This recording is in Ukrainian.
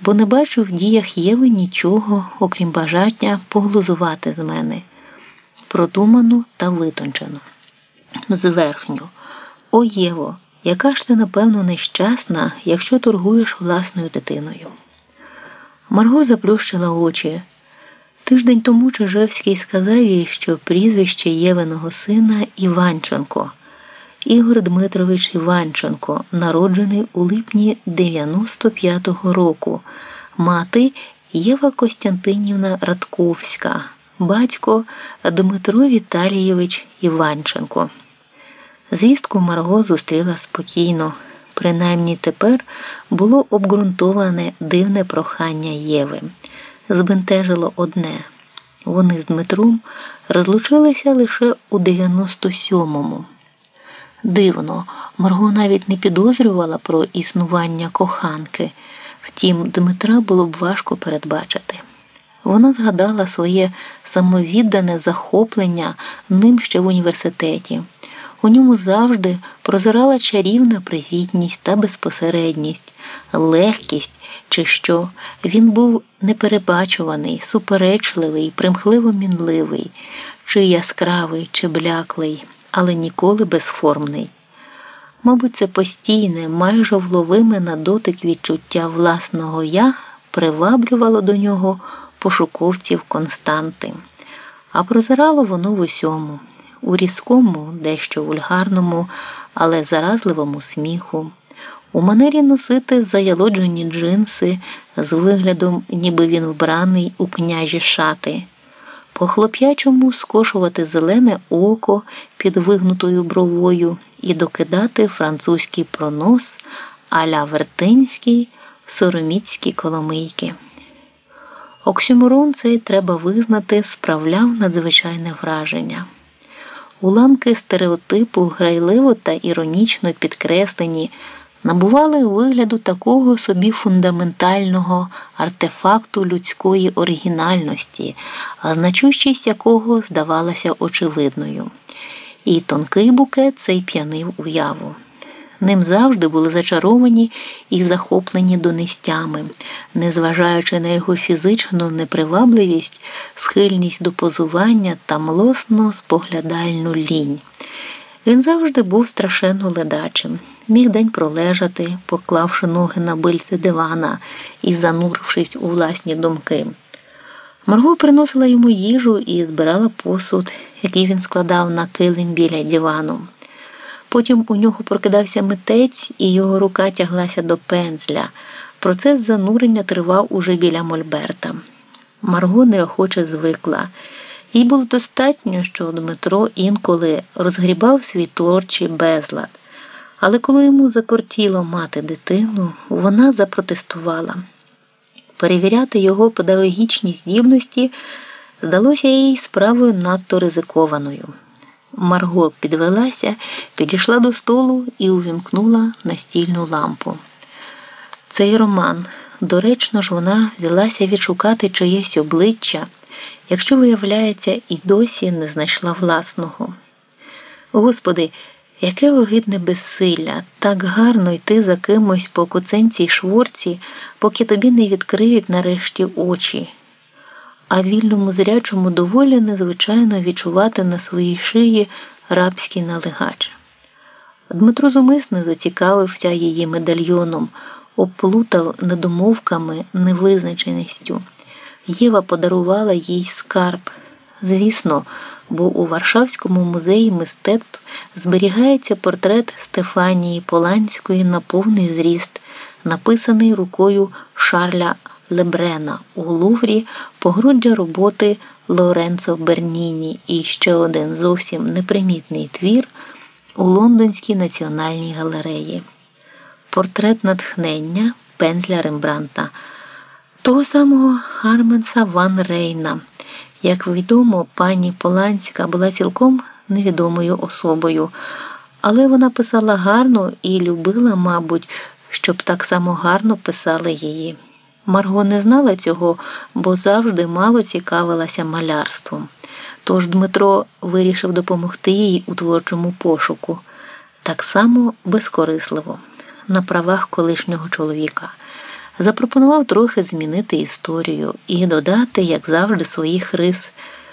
бо не бачу в діях Єви нічого, окрім бажання поглузувати з мене, продуману та витончену. Зверхню. О Єво, яка ж ти, напевно, нещасна, якщо торгуєш власною дитиною. Марго заплющила очі. Тиждень тому Чижевський сказав їй, що прізвище Євиного сина Іванченко. Ігор Дмитрович Іванченко, народжений у липні 95-го року, мати Єва Костянтинівна Радковська, батько Дмитро Віталійович Іванченко. Звістку Марго зустріла спокійно, принаймні тепер було обґрунтоване дивне прохання Єви. Збентежило одне. Вони з Дмитром розлучилися лише у 97-му. Дивно, Марго навіть не підозрювала про існування коханки, втім, Дмитра було б важко передбачити. Вона згадала своє самовіддане захоплення ним ще в університеті. У ньому завжди прозирала чарівна привітність та безпосередність, легкість чи що. Він був неперебачуваний, суперечливий, примхливо мінливий, чи яскравий, чи бляклий але ніколи безформний. Мабуть, це постійне, майже вловиме на дотик відчуття власного я приваблювало до нього пошуковців константи, а прозирало воно в усьому, у різкому, дещо вульгарному, але заразливому сміху, у манері носити заялоджені джинси з виглядом, ніби він вбраний у княжі шати по хлоп'ячому скошувати зелене око під вигнутою бровою і докидати французький пронос аля вертинський сороміцькі коломийки. Оксюморон цей треба визнати, справляв надзвичайне враження. Уламки стереотипу грайливо та іронічно підкреслені набували вигляду такого собі фундаментального артефакту людської оригінальності, значущість якого здавалася очевидною. І тонкий букет цей п'янив уяву. Ним завжди були зачаровані і захоплені донестями, незважаючи на його фізичну непривабливість, схильність до позування та млосно споглядальну лінь. Він завжди був страшенно ледачим, міг день пролежати, поклавши ноги на бильце дивана і занурившись у власні думки. Марго приносила йому їжу і збирала посуд, який він складав на килим біля дивану. Потім у нього прокидався митець, і його рука тяглася до пензля. Процес занурення тривав уже біля Мольберта. Марго неохоче звикла. Їй було достатньо, що Дмитро інколи розгрібав свій творчий безлад, але коли йому закортіло мати дитину, вона запротестувала. Перевіряти його педагогічні здібності здалося їй справою надто ризикованою. Марго підвелася, підійшла до столу і увімкнула настільну лампу. Цей роман, доречно ж, вона взялася відшукати чиєсь обличчя якщо, виявляється, і досі не знайшла власного. Господи, яке огидне безсилля, так гарно йти за кимось по куценцій шворці, поки тобі не відкриють нарешті очі, а вільному зрячому доволі незвичайно відчувати на своїй шиї рабський налегач. Дмитро зумисне зацікавився її медальйоном, оплутав недомовками, невизначеністю. Єва подарувала їй скарб. Звісно, бо у Варшавському музеї мистецтв зберігається портрет Стефанії Поланської на повний зріст, написаний рукою Шарля Лебрена у Луврі погруддя роботи Лоренцо Берніні і ще один зовсім непримітний твір у Лондонській національній галереї. Портрет натхнення пензля Рембранта того самого Харменса Ван Рейна. Як відомо, пані Поланська була цілком невідомою особою, але вона писала гарно і любила, мабуть, щоб так само гарно писали її. Марго не знала цього, бо завжди мало цікавилася малярством. Тож Дмитро вирішив допомогти їй у творчому пошуку, так само безкорисливо, на правах колишнього чоловіка. Запропонував трохи змінити історію і додати, як завжди, своїх рис,